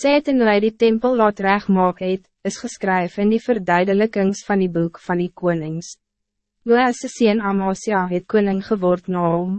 Sy het en hy die tempel laat rechtmaak het, is geskryf in die verduidelikings van die boek van die konings. Joas' sien Amasia het koning geword na hom.